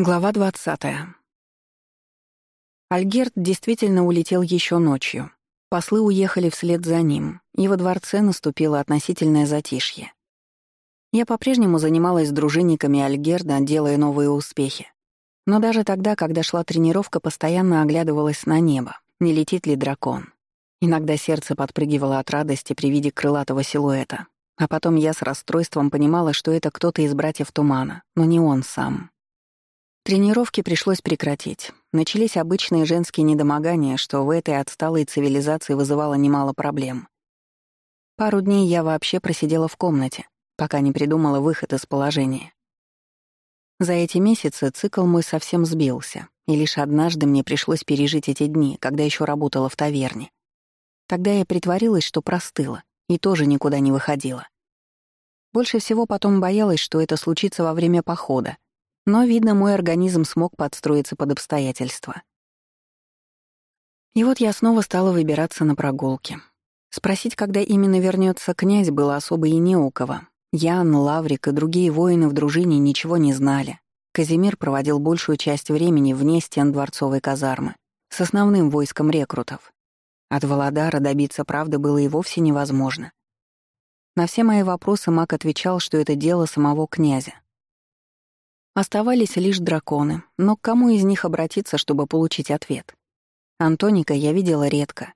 Глава 20. Альгерт действительно улетел еще ночью. Послы уехали вслед за ним, и во дворце наступило относительное затишье. Я по-прежнему занималась дружинниками Альгерда, делая новые успехи. Но даже тогда, когда шла тренировка, постоянно оглядывалась на небо, не летит ли дракон. Иногда сердце подпрыгивало от радости при виде крылатого силуэта, а потом я с расстройством понимала, что это кто-то из братьев Тумана, но не он сам. Тренировки пришлось прекратить. Начались обычные женские недомогания, что в этой отсталой цивилизации вызывало немало проблем. Пару дней я вообще просидела в комнате, пока не придумала выход из положения. За эти месяцы цикл мой совсем сбился, и лишь однажды мне пришлось пережить эти дни, когда еще работала в таверне. Тогда я притворилась, что простыла, и тоже никуда не выходила. Больше всего потом боялась, что это случится во время похода, но, видно, мой организм смог подстроиться под обстоятельства. И вот я снова стала выбираться на прогулки. Спросить, когда именно вернется князь, было особо и не у кого. Ян, Лаврик и другие воины в дружине ничего не знали. Казимир проводил большую часть времени вне стен дворцовой казармы, с основным войском рекрутов. От Володара добиться правды было и вовсе невозможно. На все мои вопросы маг отвечал, что это дело самого князя, Оставались лишь драконы, но к кому из них обратиться, чтобы получить ответ? Антоника я видела редко.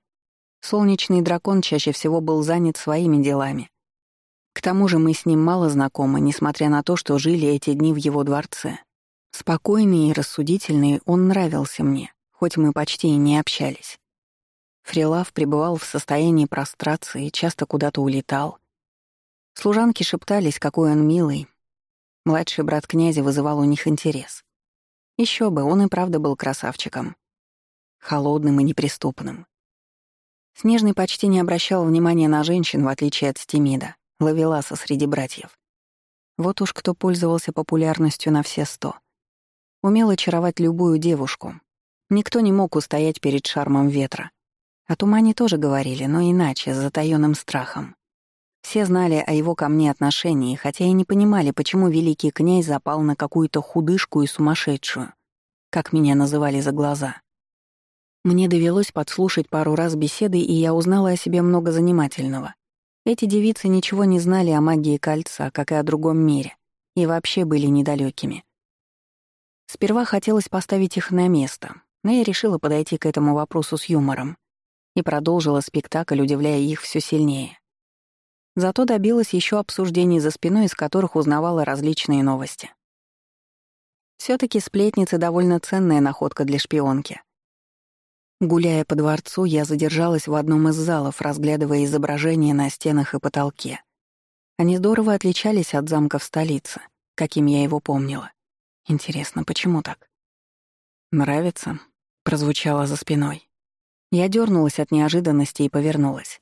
Солнечный дракон чаще всего был занят своими делами. К тому же мы с ним мало знакомы, несмотря на то, что жили эти дни в его дворце. Спокойный и рассудительный он нравился мне, хоть мы почти и не общались. Фрилав пребывал в состоянии прострации, часто куда-то улетал. Служанки шептались, какой он милый, Младший брат князя вызывал у них интерес. Еще бы, он и правда был красавчиком. Холодным и неприступным. Снежный почти не обращал внимания на женщин, в отличие от Стемида, ловеласа среди братьев. Вот уж кто пользовался популярностью на все сто. Умел очаровать любую девушку. Никто не мог устоять перед шармом ветра. О тумане тоже говорили, но иначе, с затаённым страхом. Все знали о его ко мне отношении, хотя и не понимали, почему великий князь запал на какую-то худышку и сумасшедшую, как меня называли за глаза. Мне довелось подслушать пару раз беседы, и я узнала о себе много занимательного. Эти девицы ничего не знали о магии кольца, как и о другом мире, и вообще были недалекими. Сперва хотелось поставить их на место, но я решила подойти к этому вопросу с юмором и продолжила спектакль, удивляя их все сильнее. Зато добилась еще обсуждений за спиной, из которых узнавала различные новости. все таки сплетницы — довольно ценная находка для шпионки. Гуляя по дворцу, я задержалась в одном из залов, разглядывая изображения на стенах и потолке. Они здорово отличались от замка в столице, каким я его помнила. Интересно, почему так? «Нравится?» — прозвучало за спиной. Я дернулась от неожиданности и повернулась.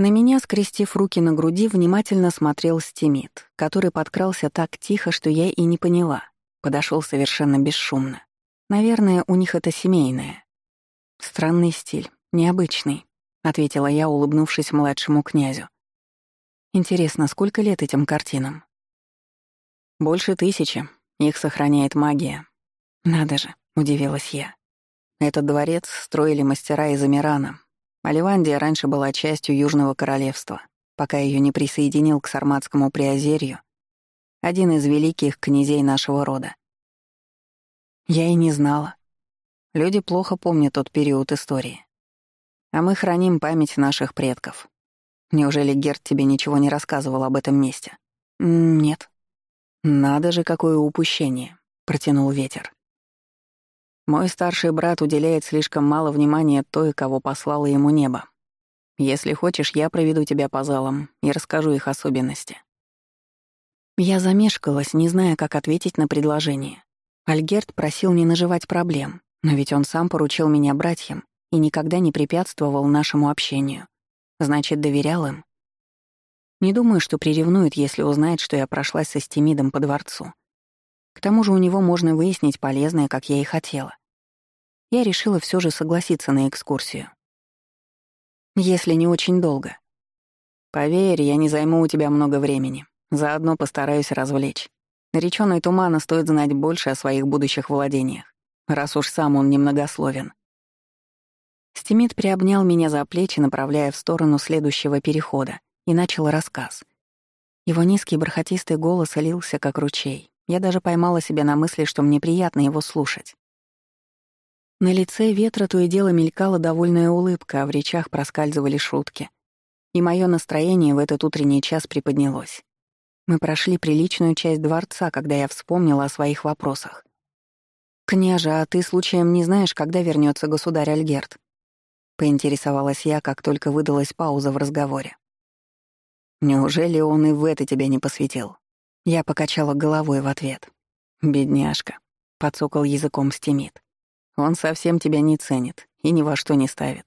На меня, скрестив руки на груди, внимательно смотрел Стимит, который подкрался так тихо, что я и не поняла. Подошел совершенно бесшумно. Наверное, у них это семейное. Странный стиль, необычный, ответила я, улыбнувшись младшему князю. Интересно, сколько лет этим картинам? Больше тысячи. Их сохраняет магия. Надо же, удивилась я. Этот дворец строили мастера из Амирана, а Ливандия раньше была частью Южного Королевства, пока ее не присоединил к Сарматскому Приозерью один из великих князей нашего рода. Я и не знала. Люди плохо помнят тот период истории. А мы храним память наших предков. Неужели Герт тебе ничего не рассказывал об этом месте? Нет. Надо же, какое упущение, протянул ветер. Мой старший брат уделяет слишком мало внимания той, кого послало ему небо. Если хочешь, я проведу тебя по залам и расскажу их особенности». Я замешкалась, не зная, как ответить на предложение. Альгерт просил не наживать проблем, но ведь он сам поручил меня братьям и никогда не препятствовал нашему общению. Значит, доверял им. Не думаю, что приревнует, если узнает, что я прошлась со Стемидом по дворцу. К тому же у него можно выяснить полезное, как я и хотела я решила все же согласиться на экскурсию. Если не очень долго. Поверь, я не займу у тебя много времени. Заодно постараюсь развлечь. Наречённый Тумана стоит знать больше о своих будущих владениях, раз уж сам он немногословен. Стимит приобнял меня за плечи, направляя в сторону следующего перехода, и начал рассказ. Его низкий бархатистый голос лился, как ручей. Я даже поймала себя на мысли, что мне приятно его слушать. На лице ветра то и дело мелькала довольная улыбка, а в речах проскальзывали шутки. И мое настроение в этот утренний час приподнялось. Мы прошли приличную часть дворца, когда я вспомнила о своих вопросах. «Княже, а ты случаем не знаешь, когда вернется государь Альгерт?» Поинтересовалась я, как только выдалась пауза в разговоре. «Неужели он и в это тебя не посвятил?» Я покачала головой в ответ. «Бедняжка», — подсокал языком стемит. «Он совсем тебя не ценит и ни во что не ставит.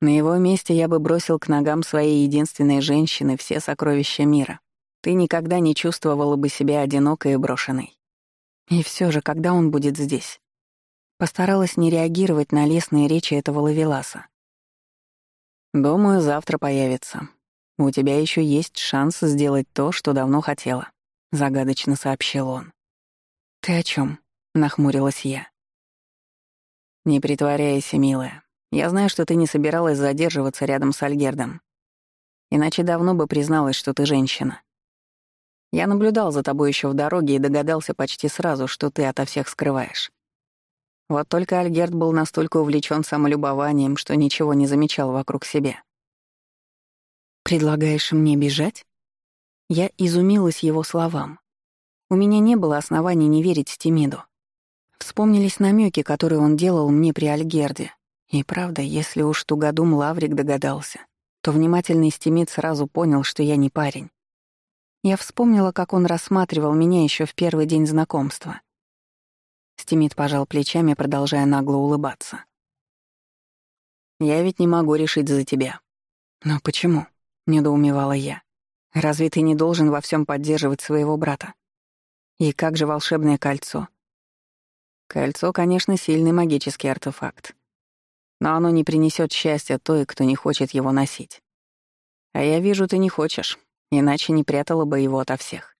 На его месте я бы бросил к ногам своей единственной женщины все сокровища мира ты никогда не чувствовала бы себя одинокой и брошенной. И все же, когда он будет здесь? Постаралась не реагировать на лесные речи этого лавеласа. «Думаю, завтра появится. У тебя еще есть шанс сделать то, что давно хотела», — загадочно сообщил он. «Ты о чем? нахмурилась я. «Не притворяйся, милая. Я знаю, что ты не собиралась задерживаться рядом с Альгердом. Иначе давно бы призналась, что ты женщина. Я наблюдал за тобой еще в дороге и догадался почти сразу, что ты ото всех скрываешь. Вот только Альгерт был настолько увлечен самолюбованием, что ничего не замечал вокруг себя. «Предлагаешь мне бежать?» Я изумилась его словам. У меня не было оснований не верить Стимиду. Вспомнились намеки, которые он делал мне при Альгерде. И правда, если уж тугодум Лаврик догадался, то внимательный Стимид сразу понял, что я не парень. Я вспомнила, как он рассматривал меня еще в первый день знакомства. Стимит пожал плечами, продолжая нагло улыбаться. «Я ведь не могу решить за тебя». «Но почему?» — недоумевала я. «Разве ты не должен во всем поддерживать своего брата? И как же волшебное кольцо?» «Кольцо, конечно, сильный магический артефакт. Но оно не принесет счастья той, кто не хочет его носить. А я вижу, ты не хочешь иначе не прятала бы его ото всех.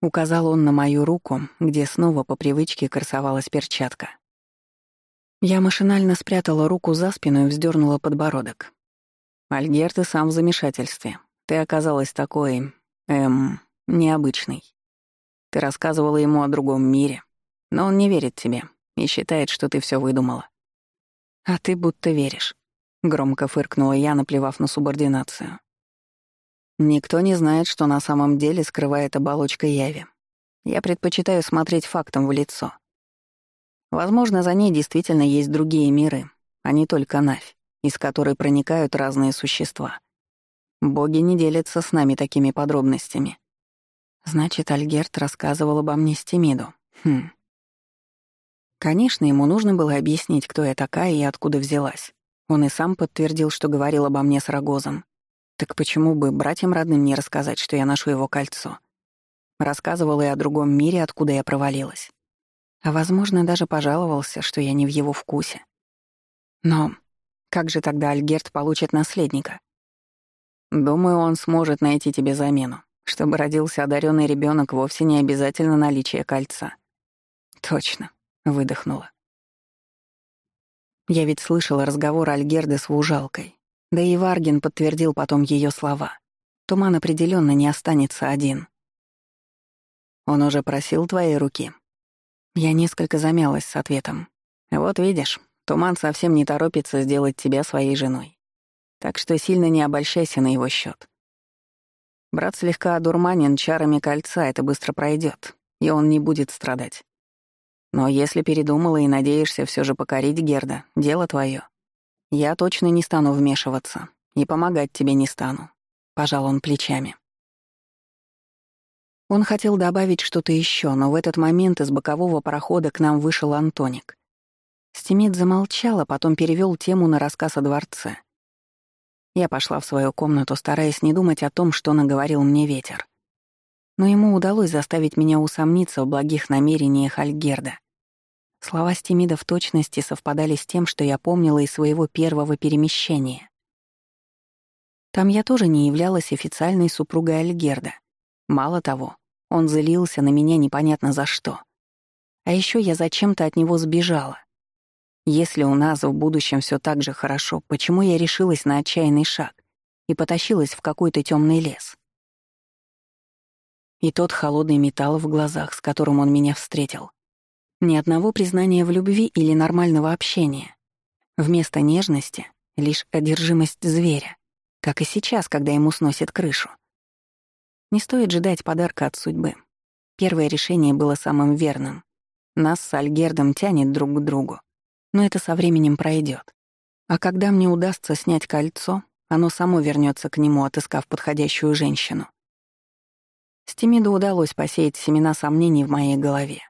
Указал он на мою руку, где снова по привычке красовалась перчатка. Я машинально спрятала руку за спину и вздернула подбородок. «Альгер, ты сам в замешательстве. Ты оказалась такой... эм... необычной. Ты рассказывала ему о другом мире, но он не верит тебе и считает, что ты все выдумала. А ты будто веришь», — громко фыркнула я, наплевав на субординацию. Никто не знает, что на самом деле скрывает оболочка яви. Я предпочитаю смотреть фактам в лицо. Возможно, за ней действительно есть другие миры, а не только Навь, из которой проникают разные существа. Боги не делятся с нами такими подробностями. Значит, Альгерт рассказывал обо мне Стемиду. Хм. Конечно, ему нужно было объяснить, кто я такая и откуда взялась. Он и сам подтвердил, что говорил обо мне с Рогозом. Так почему бы братьям родным не рассказать, что я ношу его кольцо? Рассказывал и о другом мире, откуда я провалилась. А, возможно, даже пожаловался, что я не в его вкусе. Но как же тогда Альгерт получит наследника? Думаю, он сможет найти тебе замену. Чтобы родился одаренный ребенок, вовсе не обязательно наличие кольца. Точно, выдохнула. Я ведь слышала разговор Альгерды с вужалкой. Да и Варгин подтвердил потом ее слова. Туман определенно не останется один. Он уже просил твоей руки. Я несколько замялась с ответом. Вот видишь, Туман совсем не торопится сделать тебя своей женой. Так что сильно не обольщайся на его счет. Брат слегка одурманен чарами кольца, это быстро пройдет, и он не будет страдать. Но если передумала и надеешься все же покорить Герда, дело твое. Я точно не стану вмешиваться и помогать тебе не стану. Пожал он плечами. Он хотел добавить что-то еще, но в этот момент из бокового прохода к нам вышел Антоник. Стимит замолчал, а потом перевел тему на рассказ о дворце. Я пошла в свою комнату, стараясь не думать о том, что наговорил мне ветер. Но ему удалось заставить меня усомниться в благих намерениях Альгерда. Слова Стимида в точности совпадали с тем, что я помнила из своего первого перемещения. Там я тоже не являлась официальной супругой Альгерда. Мало того, Он злился на меня непонятно за что. А еще я зачем-то от него сбежала. Если у нас в будущем все так же хорошо, почему я решилась на отчаянный шаг и потащилась в какой-то темный лес? И тот холодный металл в глазах, с которым он меня встретил. Ни одного признания в любви или нормального общения. Вместо нежности — лишь одержимость зверя, как и сейчас, когда ему сносит крышу. Не стоит ждать подарка от судьбы. Первое решение было самым верным. Нас с Альгердом тянет друг к другу но это со временем пройдет. А когда мне удастся снять кольцо, оно само вернется к нему, отыскав подходящую женщину. Стимиду удалось посеять семена сомнений в моей голове.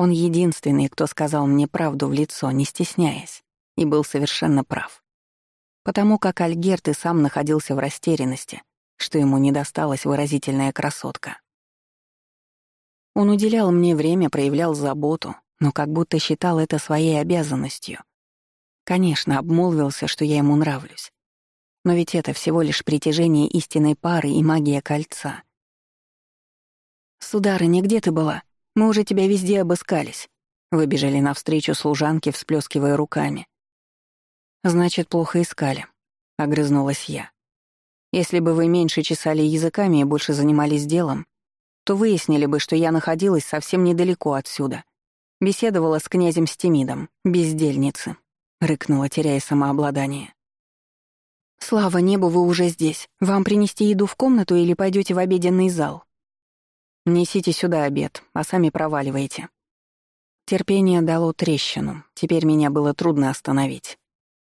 Он единственный, кто сказал мне правду в лицо, не стесняясь, и был совершенно прав. Потому как Альгерт и сам находился в растерянности, что ему не досталась выразительная красотка. Он уделял мне время, проявлял заботу, но как будто считал это своей обязанностью. Конечно, обмолвился, что я ему нравлюсь. Но ведь это всего лишь притяжение истинной пары и магия кольца. «Сударыня, где ты была? Мы уже тебя везде обыскались», — выбежали навстречу служанки, всплескивая руками. «Значит, плохо искали», — огрызнулась я. «Если бы вы меньше чесали языками и больше занимались делом, то выяснили бы, что я находилась совсем недалеко отсюда, Беседовала с князем Стемидом, бездельницы. Рыкнула, теряя самообладание. «Слава небу, вы уже здесь. Вам принести еду в комнату или пойдете в обеденный зал?» «Несите сюда обед, а сами проваливайте». Терпение дало трещину. Теперь меня было трудно остановить.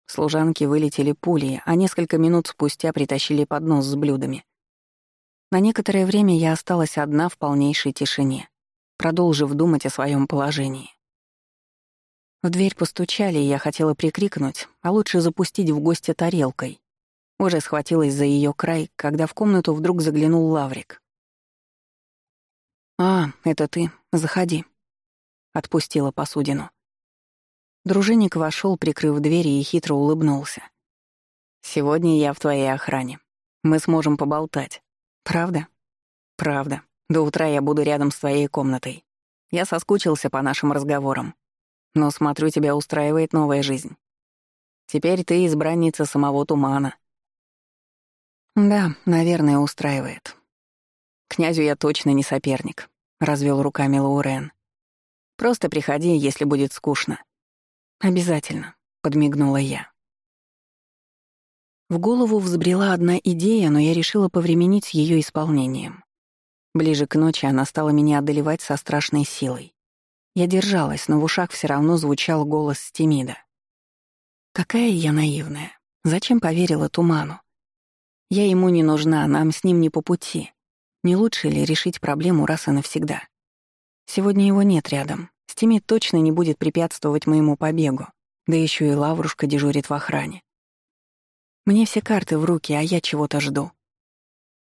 Служанки вылетели пули, а несколько минут спустя притащили поднос с блюдами. На некоторое время я осталась одна в полнейшей тишине продолжив думать о своем положении. В дверь постучали, и я хотела прикрикнуть, а лучше запустить в гостя тарелкой. Уже схватилась за ее край, когда в комнату вдруг заглянул Лаврик. «А, это ты. Заходи», — отпустила посудину. Дружинник вошел, прикрыв двери, и хитро улыбнулся. «Сегодня я в твоей охране. Мы сможем поболтать. Правда?» «Правда. До утра я буду рядом с твоей комнатой. Я соскучился по нашим разговорам. Но, смотрю, тебя устраивает новая жизнь. Теперь ты избранница самого тумана. Да, наверное, устраивает. Князю я точно не соперник, развел руками Лаурен. Просто приходи, если будет скучно. Обязательно, подмигнула я. В голову взбрела одна идея, но я решила повременить с ее исполнением. Ближе к ночи она стала меня одолевать со страшной силой. Я держалась, но в ушах все равно звучал голос Стемида. Какая я наивная. Зачем поверила Туману? Я ему не нужна, нам с ним не по пути. Не лучше ли решить проблему раз и навсегда? Сегодня его нет рядом. Стимид точно не будет препятствовать моему побегу. Да еще и Лаврушка дежурит в охране. Мне все карты в руки, а я чего-то жду.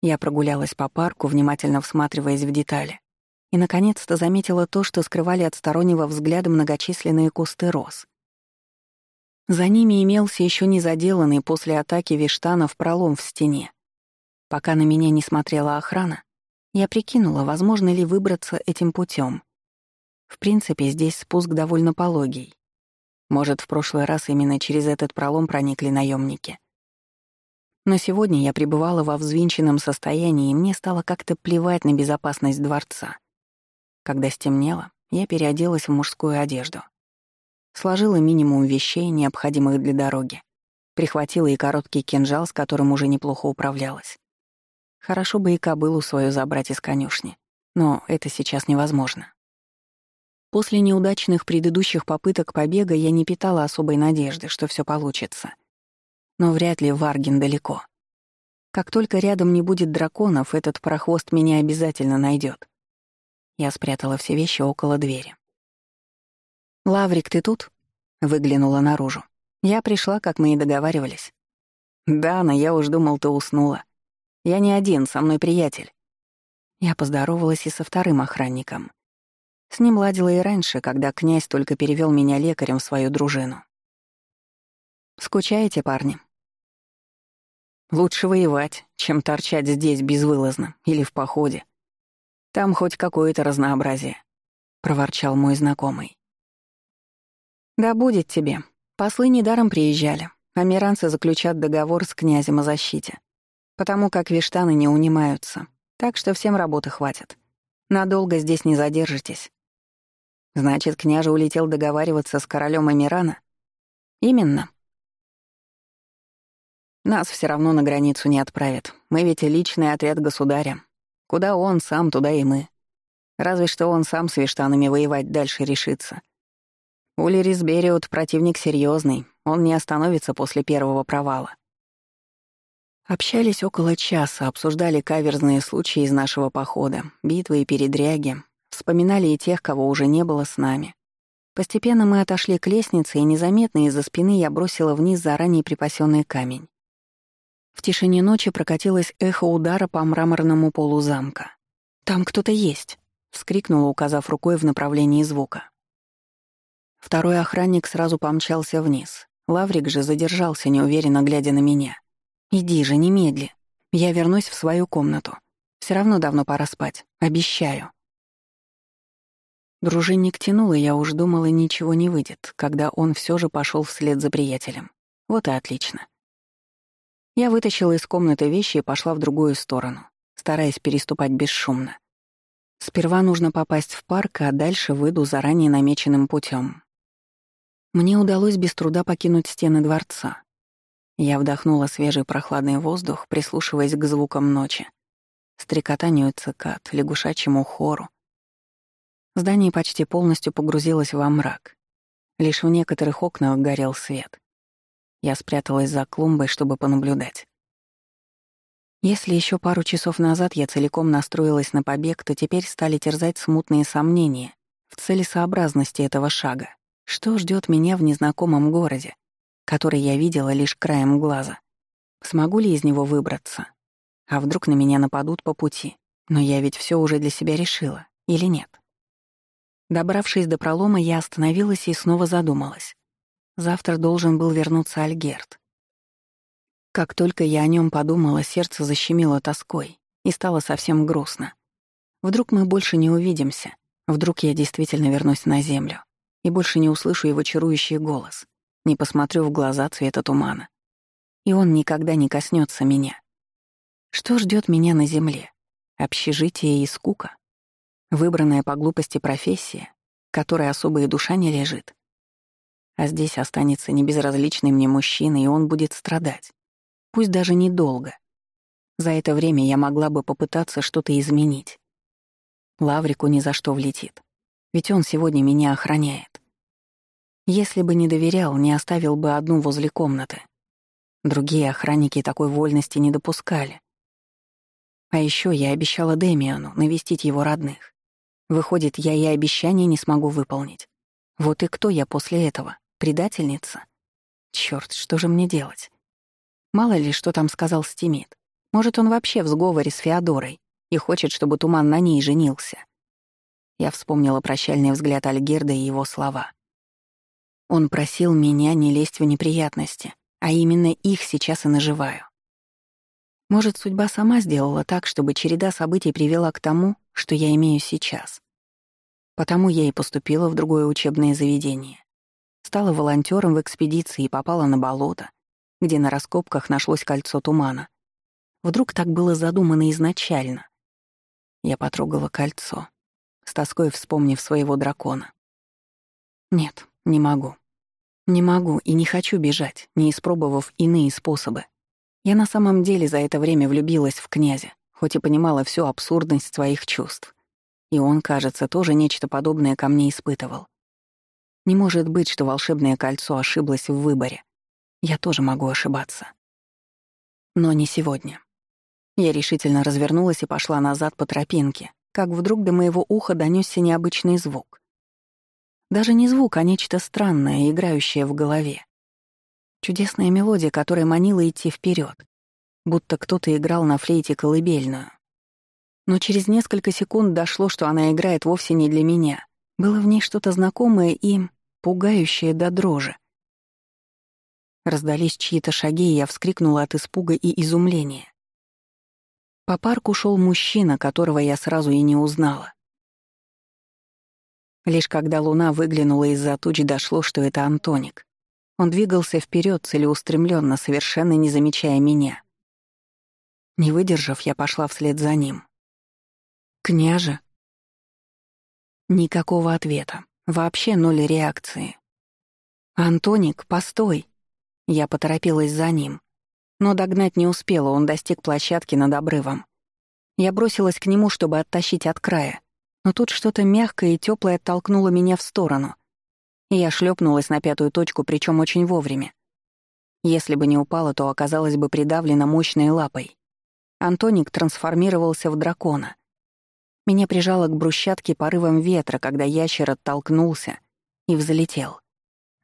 Я прогулялась по парку, внимательно всматриваясь в детали, и, наконец-то, заметила то, что скрывали от стороннего взгляда многочисленные кусты роз. За ними имелся еще не заделанный после атаки Виштанов пролом в стене. Пока на меня не смотрела охрана, я прикинула, возможно ли выбраться этим путем. В принципе, здесь спуск довольно пологий. Может, в прошлый раз именно через этот пролом проникли наемники. Но сегодня я пребывала во взвинченном состоянии, и мне стало как-то плевать на безопасность дворца. Когда стемнело, я переоделась в мужскую одежду. Сложила минимум вещей, необходимых для дороги. Прихватила и короткий кинжал, с которым уже неплохо управлялась. Хорошо бы и кобылу свою забрать из конюшни, но это сейчас невозможно. После неудачных предыдущих попыток побега я не питала особой надежды, что все получится — но вряд ли Варгин далеко. Как только рядом не будет драконов, этот прохвост меня обязательно найдет. Я спрятала все вещи около двери. «Лаврик, ты тут?» — выглянула наружу. Я пришла, как мы и договаривались. «Да, но я уж думал, ты уснула. Я не один, со мной приятель». Я поздоровалась и со вторым охранником. С ним ладила и раньше, когда князь только перевел меня лекарем в свою дружину. «Скучаете, парни?» Лучше воевать, чем торчать здесь безвылазно или в походе. Там хоть какое-то разнообразие», — проворчал мой знакомый. «Да будет тебе. Послы недаром приезжали. Амиранцы заключат договор с князем о защите. Потому как виштаны не унимаются. Так что всем работы хватит. Надолго здесь не задержитесь. Значит, княже улетел договариваться с королем Амирана? Именно. Нас все равно на границу не отправят. Мы ведь личный отряд государя. Куда он сам, туда и мы. Разве что он сам с виштанами воевать дальше решится. Улерис Бериот противник серьезный, он не остановится после первого провала. Общались около часа, обсуждали каверзные случаи из нашего похода, битвы и передряги, вспоминали и тех, кого уже не было с нами. Постепенно мы отошли к лестнице, и незаметно из-за спины я бросила вниз заранее припасенный камень. В тишине ночи прокатилось эхо удара по мраморному полу замка. «Там кто-то есть!» — вскрикнула, указав рукой в направлении звука. Второй охранник сразу помчался вниз. Лаврик же задержался, неуверенно глядя на меня. «Иди же, немедли. Я вернусь в свою комнату. Все равно давно пора спать. Обещаю». Дружинник тянул, и я уж думала, ничего не выйдет, когда он все же пошел вслед за приятелем. Вот и отлично. Я вытащила из комнаты вещи и пошла в другую сторону, стараясь переступать бесшумно. Сперва нужно попасть в парк, а дальше выйду заранее намеченным путем. Мне удалось без труда покинуть стены дворца. Я вдохнула свежий прохладный воздух, прислушиваясь к звукам ночи. Стрекотанию цикад, лягушачьему хору. Здание почти полностью погрузилось во мрак. Лишь в некоторых окнах горел свет. Я спряталась за клумбой, чтобы понаблюдать. Если еще пару часов назад я целиком настроилась на побег, то теперь стали терзать смутные сомнения в целесообразности этого шага. Что ждет меня в незнакомом городе, который я видела лишь краем глаза? Смогу ли из него выбраться? А вдруг на меня нападут по пути? Но я ведь все уже для себя решила, или нет? Добравшись до пролома, я остановилась и снова задумалась. Завтра должен был вернуться Альгерт. Как только я о нем подумала, сердце защемило тоской и стало совсем грустно. Вдруг мы больше не увидимся, вдруг я действительно вернусь на землю и больше не услышу его чарующий голос, не посмотрю в глаза цвета тумана. И он никогда не коснется меня. Что ждет меня на земле? Общежитие и скука? Выбранная по глупости профессия, которой особая душа не лежит? А здесь останется небезразличный мне мужчина, и он будет страдать. Пусть даже недолго. За это время я могла бы попытаться что-то изменить. Лаврику ни за что влетит. Ведь он сегодня меня охраняет. Если бы не доверял, не оставил бы одну возле комнаты. Другие охранники такой вольности не допускали. А еще я обещала Демиану навестить его родных. Выходит, я и обещание не смогу выполнить. Вот и кто я после этого? Предательница? Чёрт, что же мне делать? Мало ли, что там сказал Стимит. Может, он вообще в сговоре с Феодорой и хочет, чтобы Туман на ней женился. Я вспомнила прощальный взгляд Альгерда и его слова. Он просил меня не лезть в неприятности, а именно их сейчас и наживаю. Может, судьба сама сделала так, чтобы череда событий привела к тому, что я имею сейчас. Потому я и поступила в другое учебное заведение. Стала волонтером в экспедиции и попала на болото, где на раскопках нашлось кольцо тумана. Вдруг так было задумано изначально. Я потрогала кольцо, с тоской вспомнив своего дракона. Нет, не могу. Не могу и не хочу бежать, не испробовав иные способы. Я на самом деле за это время влюбилась в князя, хоть и понимала всю абсурдность своих чувств. И он, кажется, тоже нечто подобное ко мне испытывал. Не может быть, что волшебное кольцо ошиблось в выборе. Я тоже могу ошибаться. Но не сегодня. Я решительно развернулась и пошла назад по тропинке, как вдруг до моего уха донесся необычный звук. Даже не звук, а нечто странное, играющее в голове. Чудесная мелодия, которая манила идти вперед, будто кто-то играл на флейте колыбельную. Но через несколько секунд дошло, что она играет вовсе не для меня. Было в ней что-то знакомое и пугающее до дрожи. Раздались чьи-то шаги, и я вскрикнула от испуга и изумления. По парку шел мужчина, которого я сразу и не узнала. Лишь когда луна выглянула из-за туч, дошло, что это Антоник. Он двигался вперед целеустремленно, совершенно не замечая меня. Не выдержав, я пошла вслед за ним. «Княже?» Никакого ответа. Вообще ноль реакции. «Антоник, постой!» Я поторопилась за ним. Но догнать не успела, он достиг площадки над обрывом. Я бросилась к нему, чтобы оттащить от края, но тут что-то мягкое и теплое оттолкнуло меня в сторону. И я шлепнулась на пятую точку, причем очень вовремя. Если бы не упала, то оказалась бы придавлена мощной лапой. Антоник трансформировался в дракона. Меня прижало к брусчатке порывом ветра, когда ящер оттолкнулся и взлетел,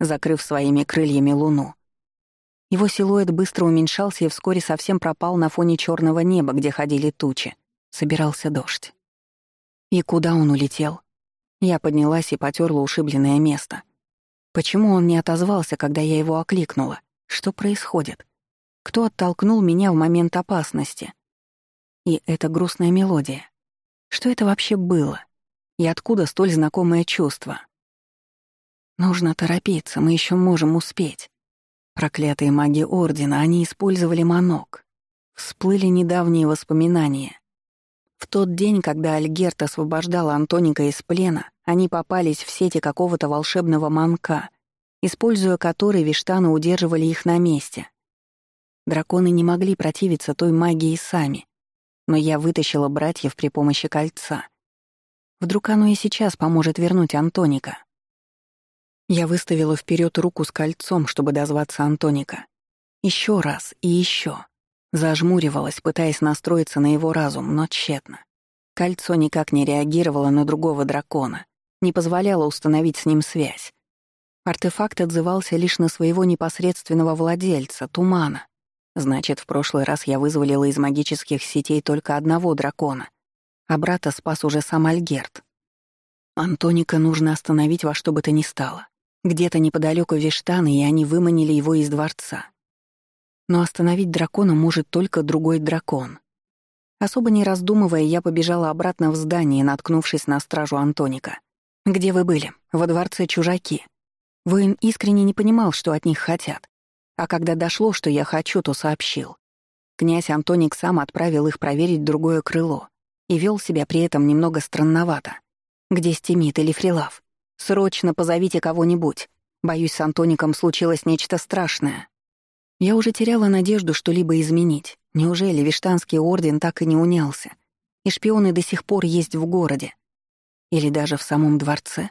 закрыв своими крыльями луну. Его силуэт быстро уменьшался и вскоре совсем пропал на фоне черного неба, где ходили тучи. Собирался дождь. И куда он улетел? Я поднялась и потерла ушибленное место. Почему он не отозвался, когда я его окликнула? Что происходит? Кто оттолкнул меня в момент опасности? И эта грустная мелодия. Что это вообще было? И откуда столь знакомое чувство? Нужно торопиться, мы еще можем успеть. Проклятые маги Ордена, они использовали манок. Всплыли недавние воспоминания. В тот день, когда Альгерт освобождала Антоника из плена, они попались в сети какого-то волшебного манка, используя который виштаны удерживали их на месте. Драконы не могли противиться той магии сами, но я вытащила братьев при помощи кольца. Вдруг оно и сейчас поможет вернуть Антоника. Я выставила вперед руку с кольцом, чтобы дозваться Антоника. Еще раз и еще. Зажмуривалась, пытаясь настроиться на его разум, но тщетно. Кольцо никак не реагировало на другого дракона, не позволяло установить с ним связь. Артефакт отзывался лишь на своего непосредственного владельца, Тумана. Значит, в прошлый раз я вызволила из магических сетей только одного дракона, а брата спас уже сам Альгерт. Антоника нужно остановить во что бы то ни стало. Где-то неподалеку Виштаны, и они выманили его из дворца. Но остановить дракона может только другой дракон. Особо не раздумывая, я побежала обратно в здание, наткнувшись на стражу Антоника. «Где вы были? Во дворце чужаки». Воин искренне не понимал, что от них хотят. А когда дошло, что я хочу, то сообщил. Князь Антоник сам отправил их проверить другое крыло и вел себя при этом немного странновато. «Где Стимит или Фрилав? Срочно позовите кого-нибудь. Боюсь, с Антоником случилось нечто страшное». Я уже теряла надежду что-либо изменить. Неужели Виштанский орден так и не унялся? И шпионы до сих пор есть в городе? Или даже в самом дворце?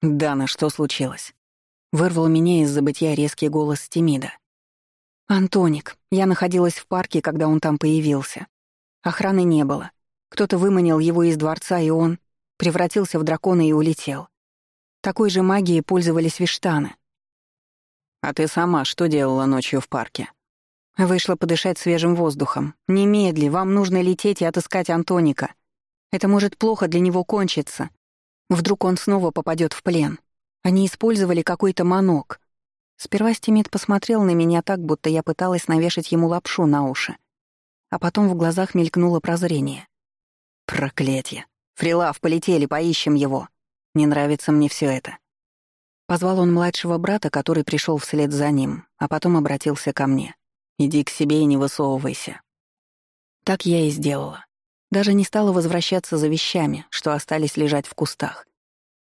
«Дана, что случилось?» Вырвал меня из забытья резкий голос Тимида. «Антоник. Я находилась в парке, когда он там появился. Охраны не было. Кто-то выманил его из дворца, и он превратился в дракона и улетел. Такой же магией пользовались виштаны. «А ты сама что делала ночью в парке?» Вышла подышать свежим воздухом. «Немедли, вам нужно лететь и отыскать Антоника. Это может плохо для него кончиться. Вдруг он снова попадет в плен. Они использовали какой-то манок». Сперва Стимит посмотрел на меня так, будто я пыталась навешать ему лапшу на уши. А потом в глазах мелькнуло прозрение. «Проклятье! Фрилав, полетели, поищем его! Не нравится мне все это. Позвал он младшего брата, который пришел вслед за ним, а потом обратился ко мне. «Иди к себе и не высовывайся». Так я и сделала. Даже не стала возвращаться за вещами, что остались лежать в кустах.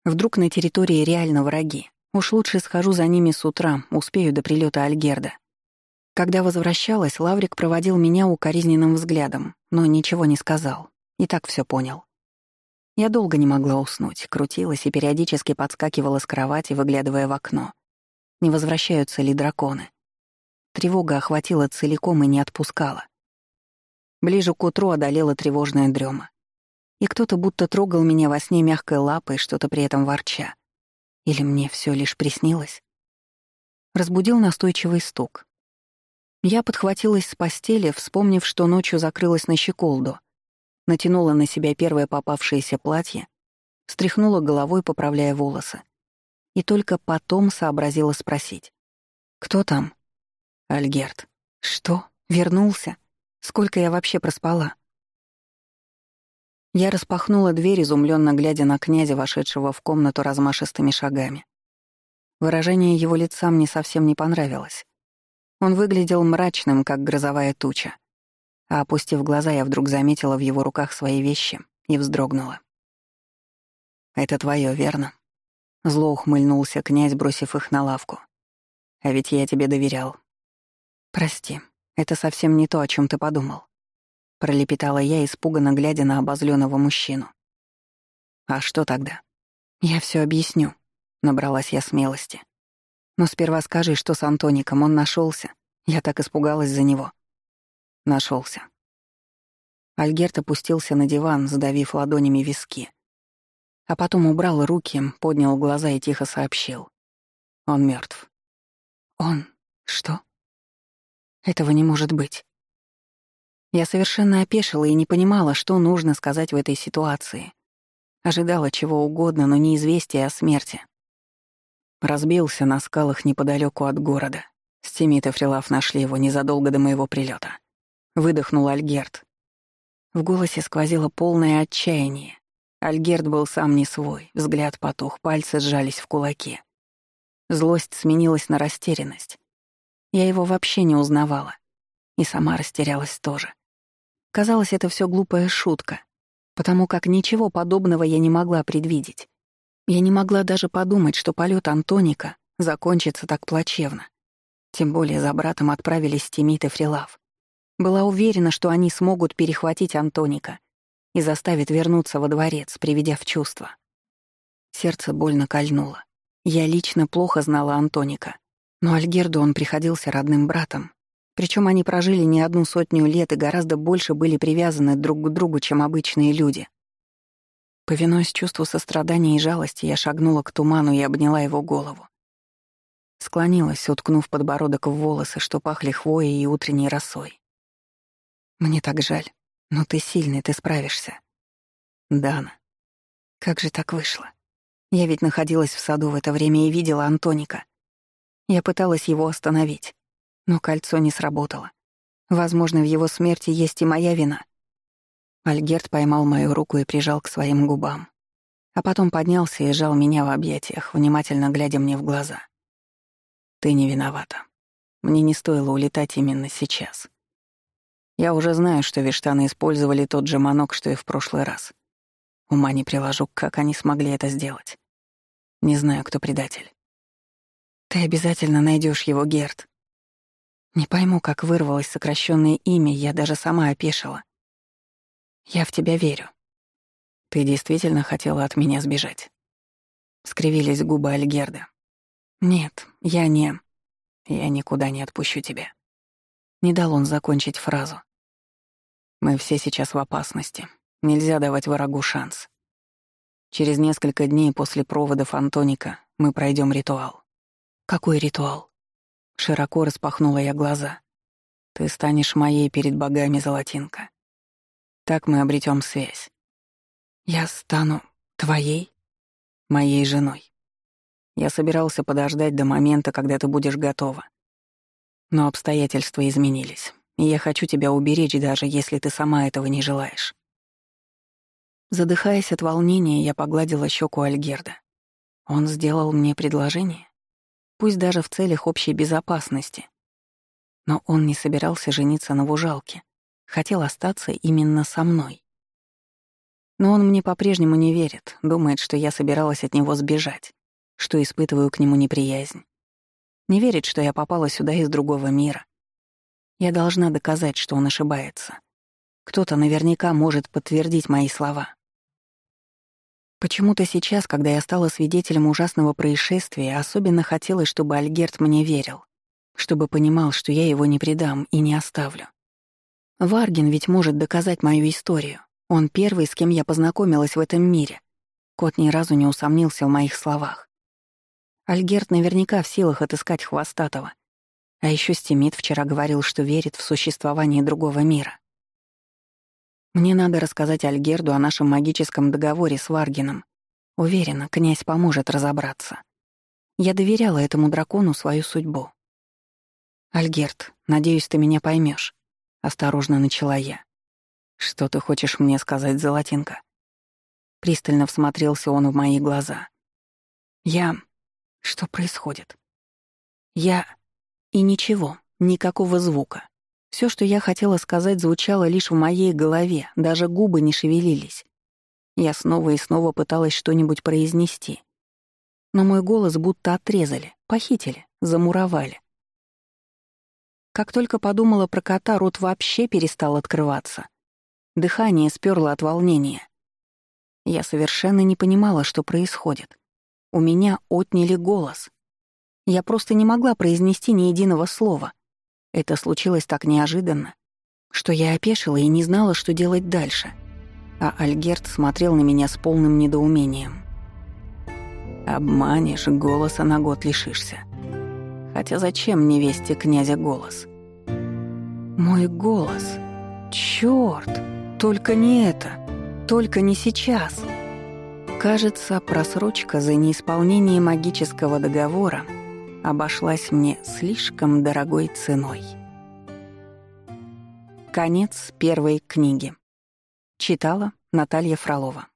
Вдруг на территории реально враги. Уж лучше схожу за ними с утра, успею до прилета Альгерда. Когда возвращалась, Лаврик проводил меня укоризненным взглядом, но ничего не сказал. И так все понял. Я долго не могла уснуть, крутилась и периодически подскакивала с кровати, выглядывая в окно. Не возвращаются ли драконы? Тревога охватила целиком и не отпускала. Ближе к утру одолела тревожная дрема. И кто-то будто трогал меня во сне мягкой лапой, что-то при этом ворча. Или мне все лишь приснилось? Разбудил настойчивый стук. Я подхватилась с постели, вспомнив, что ночью закрылась на щеколду — натянула на себя первое попавшееся платье, стряхнула головой, поправляя волосы. И только потом сообразила спросить. «Кто там?» «Альгерт». «Что? Вернулся?» Сколько я вообще проспала? Я распахнула дверь, изумленно глядя на князя, вошедшего в комнату размашистыми шагами. Выражение его лица мне совсем не понравилось. Он выглядел мрачным, как грозовая туча. А опустив глаза, я вдруг заметила в его руках свои вещи и вздрогнула. «Это твое, верно?» Зло ухмыльнулся князь, бросив их на лавку. «А ведь я тебе доверял». «Прости, это совсем не то, о чем ты подумал», — пролепетала я, испуганно глядя на обозленного мужчину. «А что тогда?» «Я все объясню», — набралась я смелости. «Но сперва скажи, что с Антоником он нашелся. Я так испугалась за него». Нашелся. Альгерт опустился на диван, сдавив ладонями виски. А потом убрал руки, поднял глаза и тихо сообщил. Он мертв. Он? Что? Этого не может быть. Я совершенно опешила и не понимала, что нужно сказать в этой ситуации. Ожидала чего угодно, но не известия о смерти. Разбился на скалах неподалеку от города. Стимит и Фрилав нашли его незадолго до моего прилета. Выдохнул Альгерт. В голосе сквозило полное отчаяние. Альгерт был сам не свой, взгляд потух, пальцы сжались в кулаки. Злость сменилась на растерянность. Я его вообще не узнавала. И сама растерялась тоже. Казалось, это все глупая шутка, потому как ничего подобного я не могла предвидеть. Я не могла даже подумать, что полет Антоника закончится так плачевно. Тем более за братом отправились Тимит и Фрилав. Была уверена, что они смогут перехватить Антоника и заставят вернуться во дворец, приведя в чувство. Сердце больно кольнуло. Я лично плохо знала Антоника, но Альгерду он приходился родным братом. Причем они прожили не одну сотню лет и гораздо больше были привязаны друг к другу, чем обычные люди. Повинуясь чувству сострадания и жалости, я шагнула к туману и обняла его голову. Склонилась, уткнув подбородок в волосы, что пахли хвоей и утренней росой. «Мне так жаль, но ты сильный, ты справишься». «Дана, как же так вышло? Я ведь находилась в саду в это время и видела Антоника. Я пыталась его остановить, но кольцо не сработало. Возможно, в его смерти есть и моя вина. Альгерт поймал мою руку и прижал к своим губам. А потом поднялся и сжал меня в объятиях, внимательно глядя мне в глаза. «Ты не виновата. Мне не стоило улетать именно сейчас. Я уже знаю, что виштаны использовали тот же манок, что и в прошлый раз. Ума не приложу, как они смогли это сделать. Не знаю, кто предатель. Ты обязательно найдешь его, Герт. Не пойму, как вырвалось сокращенное имя, я даже сама опешила. Я в тебя верю. Ты действительно хотела от меня сбежать? Скривились губы Альгерда. Нет, я не... Я никуда не отпущу тебя. Не дал он закончить фразу. Мы все сейчас в опасности. Нельзя давать врагу шанс. Через несколько дней после проводов Антоника мы пройдем ритуал. Какой ритуал? Широко распахнула я глаза. Ты станешь моей перед богами, Золотинка. Так мы обретем связь. Я стану твоей? Моей женой. Я собирался подождать до момента, когда ты будешь готова. Но обстоятельства изменились, и я хочу тебя уберечь, даже если ты сама этого не желаешь. Задыхаясь от волнения, я погладила щеку Альгерда. Он сделал мне предложение, пусть даже в целях общей безопасности. Но он не собирался жениться на вужалке хотел остаться именно со мной. Но он мне по-прежнему не верит, думает, что я собиралась от него сбежать, что испытываю к нему неприязнь. Не верит, что я попала сюда из другого мира. Я должна доказать, что он ошибается. Кто-то наверняка может подтвердить мои слова. Почему-то сейчас, когда я стала свидетелем ужасного происшествия, особенно хотелось, чтобы Альгерт мне верил, чтобы понимал, что я его не предам и не оставлю. Варгин ведь может доказать мою историю. Он первый, с кем я познакомилась в этом мире. Кот ни разу не усомнился в моих словах. Альгерт наверняка в силах отыскать Хвостатого. А еще Стимит вчера говорил, что верит в существование другого мира. Мне надо рассказать Альгерду о нашем магическом договоре с Варгином. Уверена, князь поможет разобраться. Я доверяла этому дракону свою судьбу. Альгерт, надеюсь, ты меня поймешь. — осторожно начала я. «Что ты хочешь мне сказать, Золотинка?» Пристально всмотрелся он в мои глаза. «Я... Что происходит?» «Я...» И ничего, никакого звука. Все, что я хотела сказать, звучало лишь в моей голове, даже губы не шевелились. Я снова и снова пыталась что-нибудь произнести. Но мой голос будто отрезали, похитили, замуровали. Как только подумала про кота, рот вообще перестал открываться. Дыхание сперло от волнения. Я совершенно не понимала, что происходит. У меня отняли голос. Я просто не могла произнести ни единого слова. Это случилось так неожиданно, что я опешила и не знала, что делать дальше. А Альгерт смотрел на меня с полным недоумением. «Обманешь, голоса на год лишишься. Хотя зачем невесте князя голос?» «Мой голос. Чёрт! Только не это! Только не сейчас!» Кажется, просрочка за неисполнение магического договора обошлась мне слишком дорогой ценой. Конец первой книги. Читала Наталья Фролова.